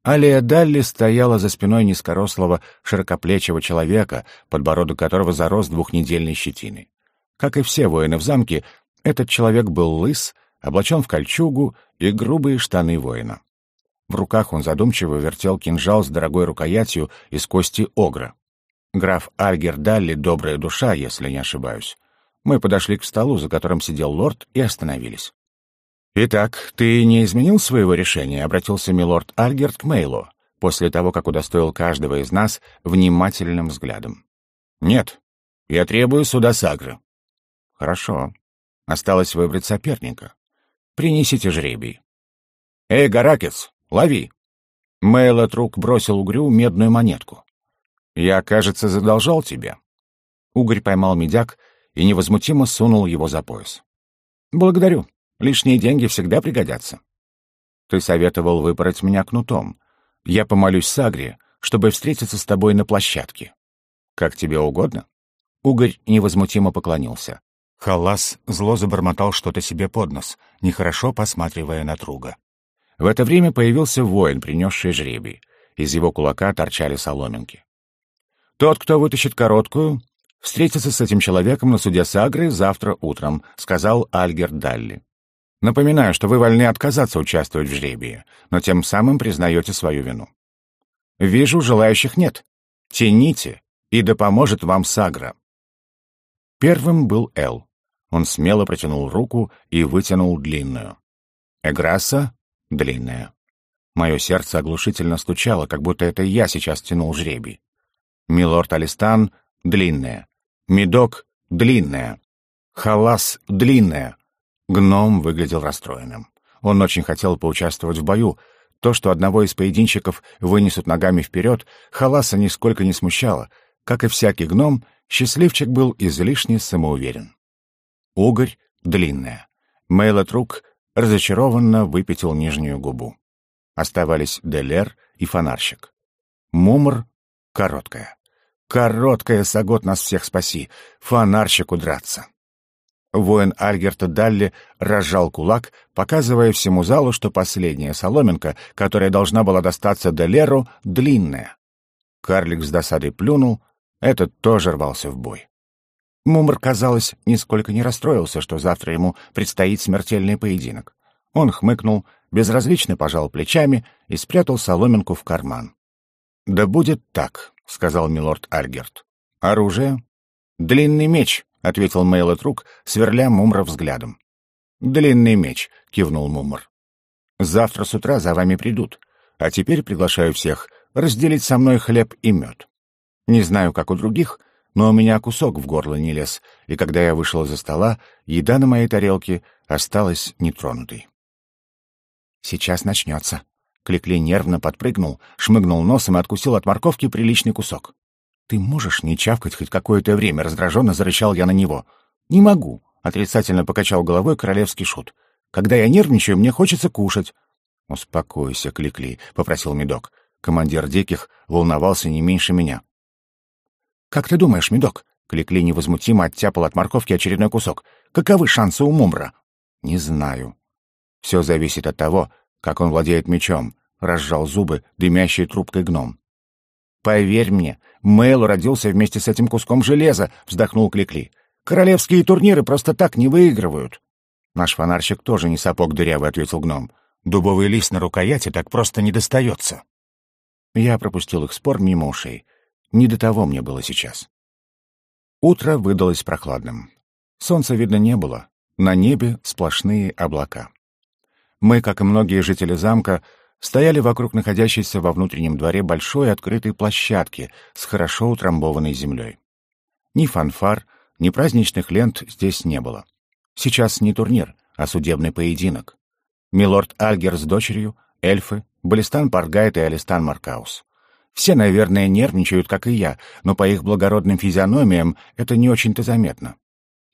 Алия Далли стояла за спиной низкорослого, широкоплечего человека, подбородок которого зарос двухнедельной щетиной. Как и все воины в замке, этот человек был лыс, облачен в кольчугу и грубые штаны воина. В руках он задумчиво вертел кинжал с дорогой рукоятью из кости огра. Граф Альгер Далли — добрая душа, если не ошибаюсь. Мы подошли к столу, за которым сидел лорд, и остановились. «Итак, ты не изменил своего решения?» — обратился милорд Альгерт к Мейлу, после того, как удостоил каждого из нас внимательным взглядом. «Нет, я требую суда Сагры». «Хорошо. Осталось выбрать соперника. Принесите жребий. «Эй, Гаракец, лови!» Мэйл от бросил угрю медную монетку. «Я, кажется, задолжал тебе». Угорь поймал медяк и невозмутимо сунул его за пояс. «Благодарю. Лишние деньги всегда пригодятся». «Ты советовал выпороть меня кнутом. Я помолюсь Сагре, чтобы встретиться с тобой на площадке. Как тебе угодно?» Угорь невозмутимо поклонился. Халлас зло забормотал что-то себе под нос, нехорошо посматривая на Труга. В это время появился воин, принесший жребий. Из его кулака торчали соломинки. «Тот, кто вытащит короткую, встретится с этим человеком на суде Сагры завтра утром», — сказал Альгер Далли. «Напоминаю, что вы вольны отказаться участвовать в жребии, но тем самым признаете свою вину». «Вижу, желающих нет. Тяните, и да поможет вам Сагра. Первым был Эл. Он смело протянул руку и вытянул длинную. Эграсса — длинная. Мое сердце оглушительно стучало, как будто это я сейчас тянул жребий. Милорд Алистан — длинная. Медок — длинная. Халас — длинная. Гном выглядел расстроенным. Он очень хотел поучаствовать в бою. То, что одного из поединщиков вынесут ногами вперед, Халаса нисколько не смущало. Как и всякий гном, счастливчик был излишне самоуверен. Угорь — длинная. Мейлот разочарованно выпятил нижнюю губу. Оставались Делер и фонарщик. Мумр — короткая. Короткая, Сагот, нас всех спаси. Фонарщику драться. Воин Альгерта Далли разжал кулак, показывая всему залу, что последняя соломинка, которая должна была достаться Делеру, длинная. Карлик с досадой плюнул, этот тоже рвался в бой. Мумр, казалось, нисколько не расстроился, что завтра ему предстоит смертельный поединок. Он хмыкнул, безразлично пожал плечами и спрятал соломинку в карман. «Да будет так», — сказал милорд Альгерт. «Оружие?» «Длинный меч», — ответил Мейлот Рук, сверля Мумра взглядом. «Длинный меч», — кивнул Мумр. «Завтра с утра за вами придут, а теперь приглашаю всех разделить со мной хлеб и мед. Не знаю, как у других, но у меня кусок в горло не лез, и когда я вышел из-за стола, еда на моей тарелке осталась нетронутой». «Сейчас начнется». Кликли нервно подпрыгнул, шмыгнул носом и откусил от морковки приличный кусок. «Ты можешь не чавкать хоть какое-то время?» — раздраженно зарычал я на него. «Не могу», — отрицательно покачал головой королевский шут. «Когда я нервничаю, мне хочется кушать». «Успокойся, Кликли», — попросил Медок. Командир Диких волновался не меньше меня. «Как ты думаешь, Медок?» Кликли невозмутимо оттяпал от морковки очередной кусок. «Каковы шансы у Мумра?» «Не знаю. Все зависит от того, как он владеет мечом», — разжал зубы дымящей трубкой гном. «Поверь мне, Мэйл родился вместе с этим куском железа», — вздохнул Кликли. «Королевские турниры просто так не выигрывают». «Наш фонарщик тоже не сапог дырявый», — ответил гном. «Дубовый лист на рукояти так просто не достается». Я пропустил их спор мимо ушей. Не до того мне было сейчас. Утро выдалось прохладным. Солнца видно не было. На небе сплошные облака. Мы, как и многие жители замка, стояли вокруг находящейся во внутреннем дворе большой открытой площадки с хорошо утрамбованной землей. Ни фанфар, ни праздничных лент здесь не было. Сейчас не турнир, а судебный поединок. Милорд Альгер с дочерью, эльфы, Балистан Паргайт и Алистан Маркаус. Все, наверное, нервничают, как и я, но по их благородным физиономиям это не очень-то заметно.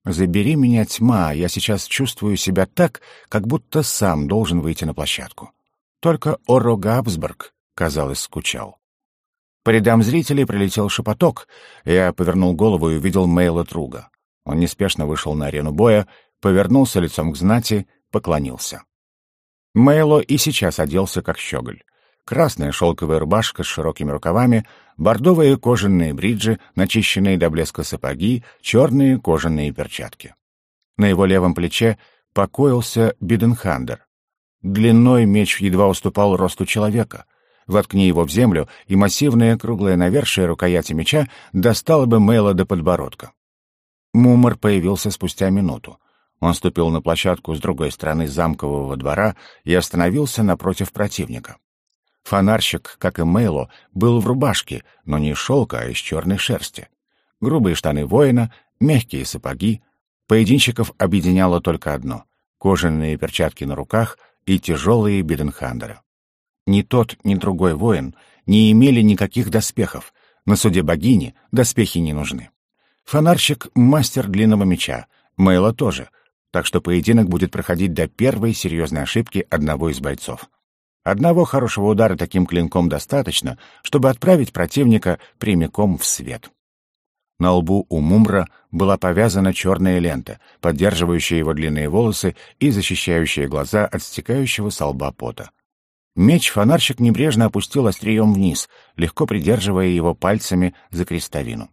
Забери меня, тьма, я сейчас чувствую себя так, как будто сам должен выйти на площадку. Только Оро Габсбург, казалось, скучал. По рядам зрителей прилетел шепоток. Я повернул голову и увидел Мейла Труга. Он неспешно вышел на арену боя, повернулся лицом к знати, поклонился. Мейло и сейчас оделся как щеголь. Красная шелковая рубашка с широкими рукавами, бордовые кожаные бриджи, начищенные до блеска сапоги, черные кожаные перчатки. На его левом плече покоился Биденхандер. Длинной меч едва уступал росту человека. Воткни его в землю, и массивное круглое навершие рукояти меча достало бы Мэйла до подбородка. Мумор появился спустя минуту. Он ступил на площадку с другой стороны замкового двора и остановился напротив противника. Фонарщик, как и Мейло, был в рубашке, но не из шелка, а из черной шерсти. Грубые штаны воина, мягкие сапоги. Поединщиков объединяло только одно — кожаные перчатки на руках и тяжелые биденхандеры. Ни тот, ни другой воин не имели никаких доспехов. На суде богини доспехи не нужны. Фонарщик — мастер длинного меча, Мейла тоже, так что поединок будет проходить до первой серьезной ошибки одного из бойцов. Одного хорошего удара таким клинком достаточно, чтобы отправить противника прямиком в свет. На лбу у Мумра была повязана черная лента, поддерживающая его длинные волосы и защищающая глаза от стекающего со лба пота. Меч фонарщик небрежно опустил острием вниз, легко придерживая его пальцами за крестовину.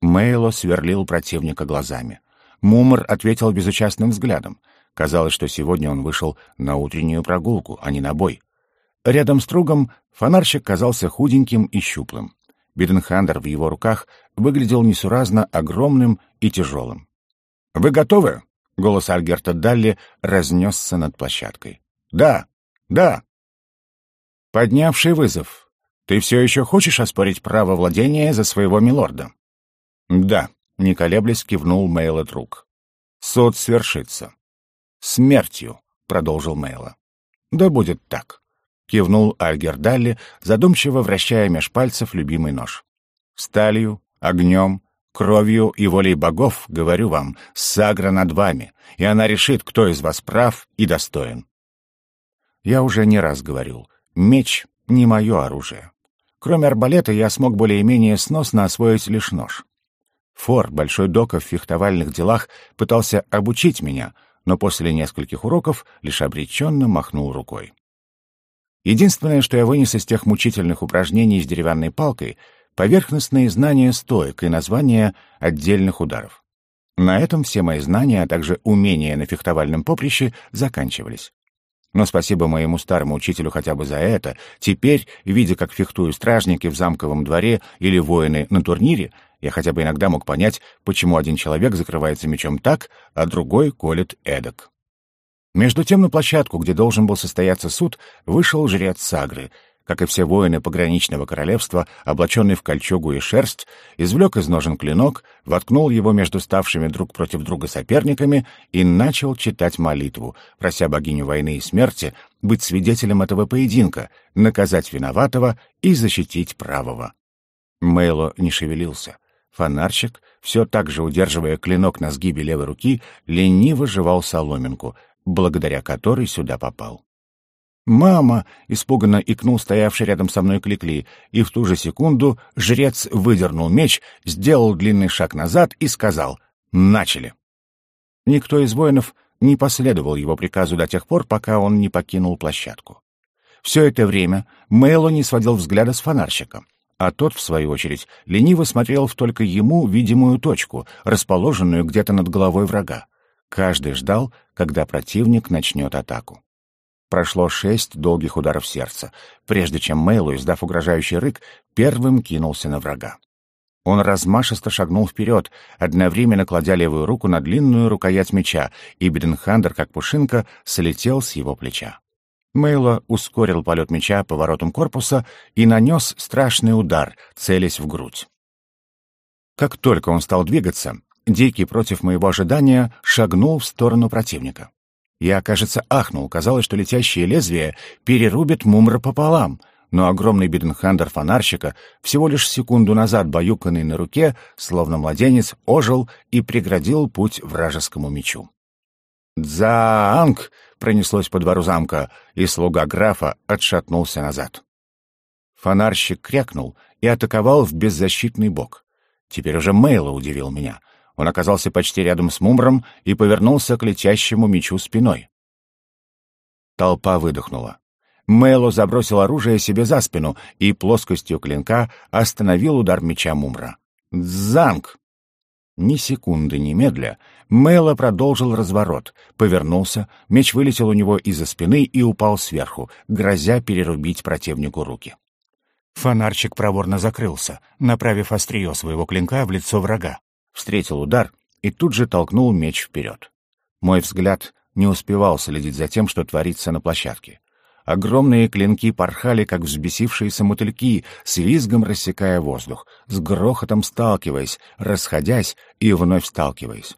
Мейло сверлил противника глазами. Мумр ответил безучастным взглядом. Казалось, что сегодня он вышел на утреннюю прогулку, а не на бой. Рядом с Тругом фонарщик казался худеньким и щуплым. Биденхандер в его руках выглядел несуразно огромным и тяжелым. «Вы готовы?» — голос Альгерта Далли разнесся над площадкой. «Да, да». «Поднявший вызов. Ты все еще хочешь оспорить право владения за своего милорда?» «Да», — не колеблясь кивнул Мейла друг. «Суд свершится». «Смертью», — продолжил Мейла. «Да будет так», — кивнул Альгер Далли, задумчиво вращая меж пальцев любимый нож. «Сталью, огнем, кровью и волей богов, говорю вам, Сагра над вами, и она решит, кто из вас прав и достоин». Я уже не раз говорил, меч — не мое оружие. Кроме арбалета я смог более-менее сносно освоить лишь нож. Фор, большой дока в фехтовальных делах, пытался обучить меня, но после нескольких уроков лишь обреченно махнул рукой. Единственное, что я вынес из тех мучительных упражнений с деревянной палкой — поверхностные знания стоек и названия отдельных ударов. На этом все мои знания, а также умения на фехтовальном поприще заканчивались. Но спасибо моему старому учителю хотя бы за это. Теперь, видя, как фехтуют стражники в замковом дворе или воины на турнире, я хотя бы иногда мог понять, почему один человек закрывается мечом так, а другой колет эдак. Между тем на площадку, где должен был состояться суд, вышел жрец Сагры, как и все воины пограничного королевства, облаченный в кольчугу и шерсть, извлек из ножен клинок, воткнул его между ставшими друг против друга соперниками и начал читать молитву, прося богиню войны и смерти быть свидетелем этого поединка, наказать виноватого и защитить правого. Мейло не шевелился. Фонарщик, все так же удерживая клинок на сгибе левой руки, лениво жевал соломинку, благодаря которой сюда попал. «Мама!» — испуганно икнул стоявший рядом со мной Кликли, и в ту же секунду жрец выдернул меч, сделал длинный шаг назад и сказал «Начали!». Никто из воинов не последовал его приказу до тех пор, пока он не покинул площадку. Все это время Мэйло не сводил взгляда с фонарщика, а тот, в свою очередь, лениво смотрел в только ему видимую точку, расположенную где-то над головой врага. Каждый ждал, когда противник начнет атаку. Прошло шесть долгих ударов сердца, прежде чем Мейлу, издав угрожающий рык, первым кинулся на врага. Он размашисто шагнул вперед, одновременно кладя левую руку на длинную рукоять меча, и Беденхандер, как пушинка, слетел с его плеча. Мейло ускорил полет меча поворотом корпуса и нанес страшный удар, целясь в грудь. Как только он стал двигаться, Дикий против моего ожидания шагнул в сторону противника. Я, кажется, ахнул. Казалось, что летящее лезвие перерубит мумра пополам, но огромный биденхандер фонарщика, всего лишь секунду назад баюканный на руке, словно младенец, ожил и преградил путь вражескому мечу. «Дзаанг!» — пронеслось по двору замка, и слуга графа отшатнулся назад. Фонарщик крякнул и атаковал в беззащитный бок. Теперь уже Мейла удивил меня — он оказался почти рядом с Мумром и повернулся к летящему мечу спиной. Толпа выдохнула. Мэло забросил оружие себе за спину и плоскостью клинка остановил удар меча Мумра. «Дзанг!» Ни секунды немедля, Мэло продолжил разворот, повернулся, меч вылетел у него из-за спины и упал сверху, грозя перерубить противнику руки. Фонарчик проворно закрылся, направив острие своего клинка в лицо врага встретил удар и тут же толкнул меч вперед. Мой взгляд не успевал следить за тем, что творится на площадке. Огромные клинки порхали, как взбесившиеся мотыльки, с визгом рассекая воздух, с грохотом сталкиваясь, расходясь и вновь сталкиваясь.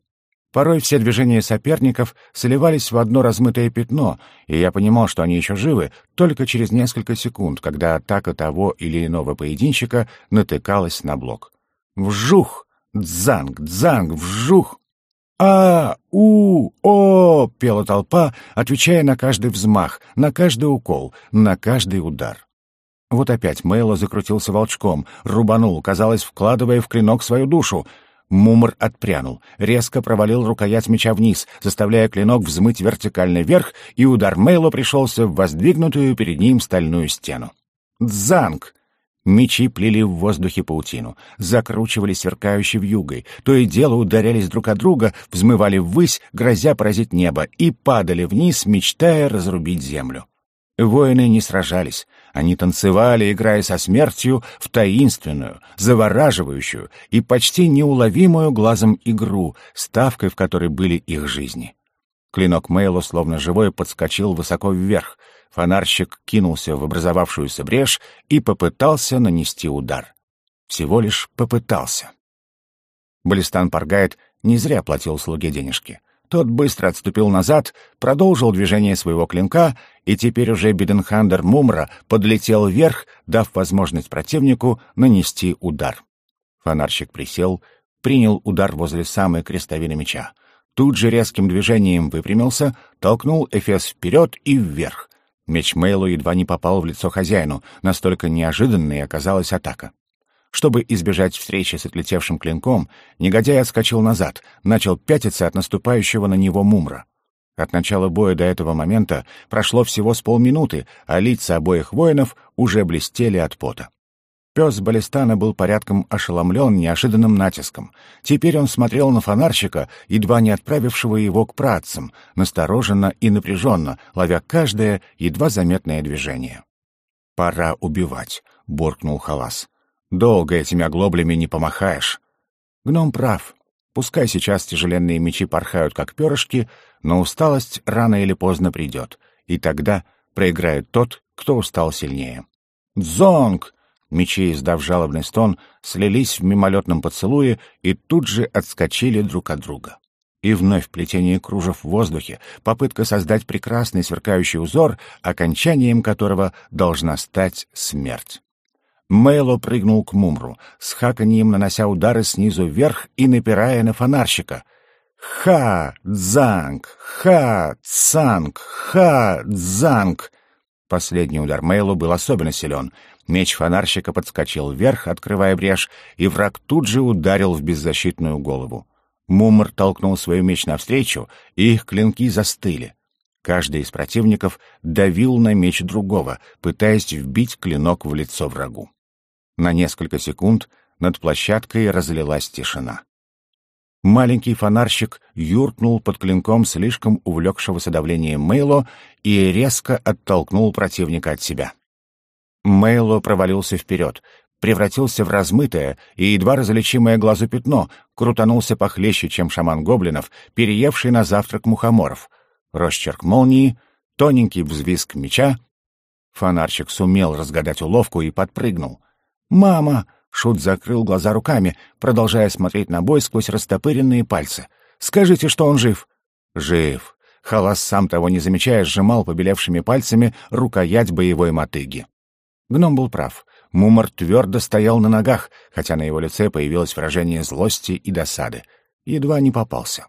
Порой все движения соперников сливались в одно размытое пятно, и я понимал, что они еще живы только через несколько секунд, когда атака того или иного поединщика натыкалась на блок. Вжух! Дзанг, дзанг, вжух! «А, у, о!» — пела толпа, отвечая на каждый взмах, на каждый укол, на каждый удар. Вот опять Мэйло закрутился волчком, рубанул, казалось, вкладывая в клинок свою душу. Мумр отпрянул, резко провалил рукоять меча вниз, заставляя клинок взмыть вертикально вверх, и удар Мэйло пришелся в воздвигнутую перед ним стальную стену. «Дзанг!» Мечи плели в воздухе паутину, закручивались сверкающей вьюгой, то и дело ударялись друг от друга, взмывали ввысь, грозя поразить небо, и падали вниз, мечтая разрубить землю. Воины не сражались, Они танцевали, играя со смертью, в таинственную, завораживающую и почти неуловимую глазом игру, ставкой в которой были их жизни. Клинок Мейло, словно живой, подскочил высоко вверх. Фонарщик кинулся в образовавшуюся брешь и попытался нанести удар. Всего лишь попытался. Балистан Паргайт не зря платил слуге денежки. Тот быстро отступил назад, продолжил движение своего клинка, и теперь уже Биденхандер Мумра подлетел вверх, дав возможность противнику нанести удар. Фонарщик присел, принял удар возле самой крестовины меча. Тут же резким движением выпрямился, толкнул Эфес вперед и вверх. Меч Мейлу едва не попал в лицо хозяину, настолько неожиданной оказалась атака. Чтобы избежать встречи с отлетевшим клинком, негодяй отскочил назад, начал пятиться от наступающего на него мумра. От начала боя до этого момента прошло всего с полминуты, а лица обоих воинов уже блестели от пота. Пес Балестана был порядком ошеломлен неожиданным натиском. Теперь он смотрел на фонарщика, едва не отправившего его к працам, настороженно и напряженно, ловя каждое едва заметное движение. «Пора убивать», — буркнул Халас. Долго этими оглоблями не помахаешь. Гном прав. Пускай сейчас тяжеленные мечи порхают, как перышки, но усталость рано или поздно придет, и тогда проиграет тот, кто устал сильнее. «Зонг!» Мечи, издав жалобный стон, слились в мимолетном поцелуе и тут же отскочили друг от друга. И вновь плетение кружев в воздухе, попытка создать прекрасный сверкающий узор, окончанием которого должна стать смерть. Мейло прыгнул к Мумру, с хаканьем нанося удары снизу вверх и напирая на фонарщика. «Ха! Дзанг! Ха! Цанг! Ха! Дзанг!» Последний удар Мейлу был особенно силен. Меч фонарщика подскочил вверх, открывая брешь, и враг тут же ударил в беззащитную голову. Мумр толкнул свой меч навстречу, и их клинки застыли. Каждый из противников давил на меч другого, пытаясь вбить клинок в лицо врагу. На несколько секунд над площадкой разлилась тишина. Маленький фонарщик юркнул под клинком слишком увлекшегося давлением Мейло и резко оттолкнул противника от себя. Мейло провалился вперед, превратился в размытое и едва различимое глазу пятно, крутанулся похлеще, чем шаман гоблинов, переевший на завтрак мухоморов. Росчерк молнии, тоненький взвизг меча. Фонарщик сумел разгадать уловку и подпрыгнул. «Мама!» — Шут закрыл глаза руками, продолжая смотреть на бой сквозь растопыренные пальцы. «Скажите, что он жив?» «Жив!» Халас, сам того не замечая, сжимал побелевшими пальцами рукоять боевой мотыги. Гном был прав. Мумор твердо стоял на ногах, хотя на его лице появилось выражение злости и досады. Едва не попался.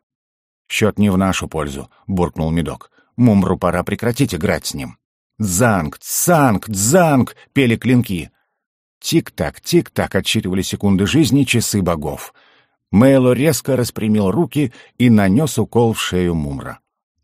«Счет не в нашу пользу», — буркнул Медок. «Мумру пора прекратить играть с ним». «Дзанг! Цанг! Дзанг!» — пели клинки. Тик-так, тик-так отсчитывали секунды жизни часы богов. Мейло резко распрямил руки и нанес укол в шею Мумра.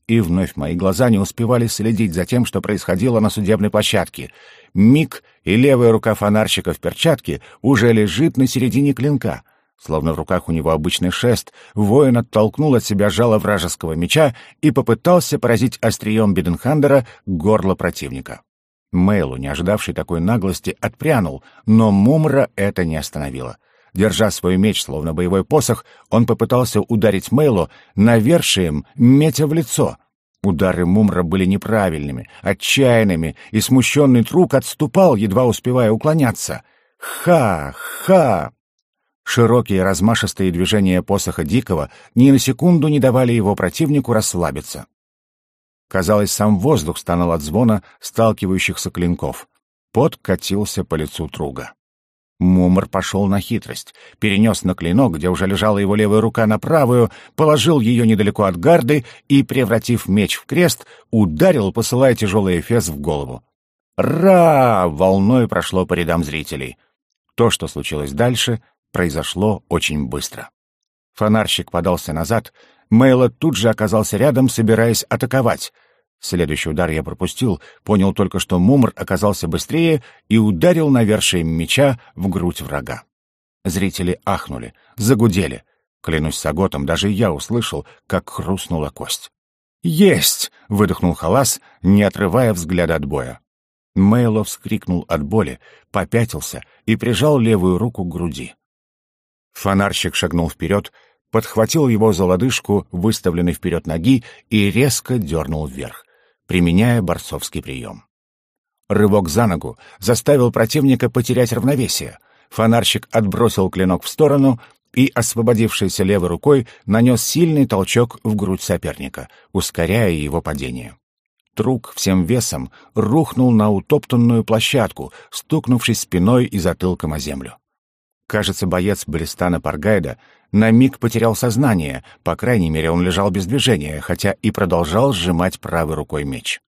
И вновь мои глаза не успевали следить за тем, что происходило на судебной площадке. Миг, и левая рука фонарщика в перчатке уже лежит на середине клинка. Словно в руках у него обычный шест, воин оттолкнул от себя жало вражеского меча и попытался поразить острием Биденхандера горло противника. Мэйлу, не ожидавший такой наглости, отпрянул, но Мумра это не остановило. Держа свой меч, словно боевой посох, он попытался ударить Мэйлу навершием, метя в лицо. Удары Мумра были неправильными, отчаянными, и смущенный Трук отступал, едва успевая уклоняться. «Ха! Ха!» Широкие размашистые движения посоха Дикого ни на секунду не давали его противнику расслабиться. Казалось, сам воздух стонал от звона сталкивающихся клинков. Пот катился по лицу Труга. Мумр пошел на хитрость, перенес на клинок, где уже лежала его левая рука на правую, положил ее недалеко от гарды и, превратив меч в крест, ударил, посылая тяжелый эфес в голову. «Ра!» — волной прошло по рядам зрителей. То, что случилось дальше, произошло очень быстро. Фонарщик подался назад, Мейло тут же оказался рядом, собираясь атаковать. Следующий удар я пропустил, понял только, что Мумр оказался быстрее и ударил навершием меча в грудь врага. Зрители ахнули, загудели. Клянусь Саготом, даже я услышал, как хрустнула кость. «Есть!» — выдохнул Халас, не отрывая взгляда от боя. Мейло вскрикнул от боли, попятился и прижал левую руку к груди. Фонарщик шагнул вперед, подхватил его за лодыжку, выставленной вперед ноги, и резко дернул вверх, применяя борцовский прием. Рывок за ногу заставил противника потерять равновесие. Фонарщик отбросил клинок в сторону и, освободившейся левой рукой, нанес сильный толчок в грудь соперника, ускоряя его падение. Трук всем весом рухнул на утоптанную площадку, стукнувшись спиной и затылком о землю. Кажется, боец Балистана Паргайда на миг потерял сознание, по крайней мере, он лежал без движения, хотя и продолжал сжимать правой рукой меч.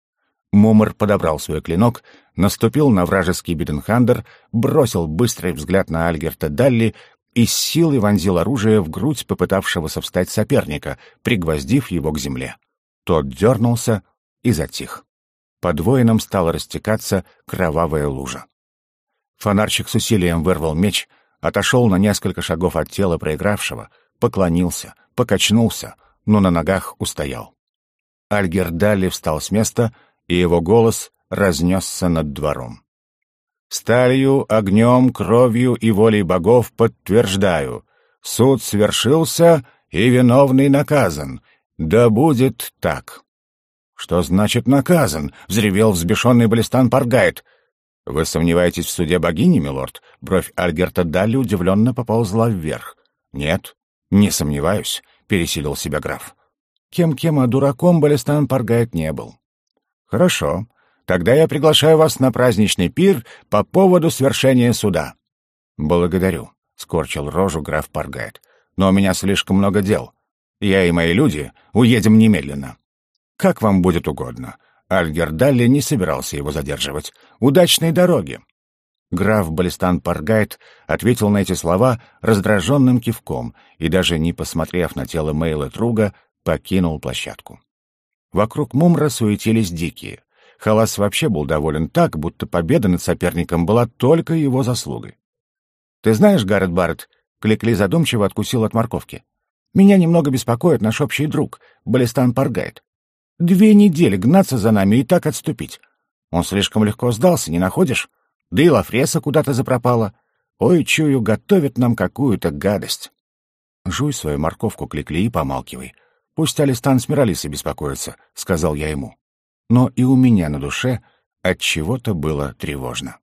Мумор подобрал свой клинок, наступил на вражеский биденхандер, бросил быстрый взгляд на Альгерта Далли и с силой вонзил оружие в грудь попытавшегося встать соперника, пригвоздив его к земле. Тот дернулся, и затих. Под воином стала растекаться кровавая лужа. Фонарщик с усилием вырвал меч, отошел на несколько шагов от тела проигравшего, поклонился, покачнулся, но на ногах устоял. Альгер Далли встал с места, и его голос разнесся над двором. «Сталью, огнем, кровью и волей богов подтверждаю, суд свершился, и виновный наказан. Да будет так!» «Что значит наказан?» — взревел взбешенный Балистан Паргайт. «Вы сомневаетесь в суде богини, милорд?» Бровь Альгерта Далли удивленно поползла вверх. «Нет, не сомневаюсь», — пересилил себя граф. Кем-кем, а дураком Балистан Паргайт не был. «Хорошо, тогда я приглашаю вас на праздничный пир по поводу свершения суда». «Благодарю», — скорчил рожу граф Паргайт. «Но у меня слишком много дел. Я и мои люди уедем немедленно». «Как вам будет угодно». Альгер Далли не собирался его задерживать. «Удачной дороги!» Граф Балистан Паргайт ответил на эти слова раздраженным кивком и, даже не посмотрев на тело Мейла Труга, покинул площадку. Вокруг Мумра суетились дикие. Халас вообще был доволен так, будто победа над соперником была только его заслугой. «Ты знаешь, Гаррет Барретт?» — Кликли задумчиво откусил от морковки. «Меня немного беспокоит наш общий друг, Балистан Паргайт. Две недели гнаться за нами и так отступить. Он слишком легко сдался, не находишь? Да и Лафреса куда-то запропала. Ой, чую, готовит нам какую-то гадость. Жуй свою морковку, кликли и помалкивай. Пусть Алистан с Миралисой беспокоится, — сказал я ему. Но и у меня на душе от чего то было тревожно.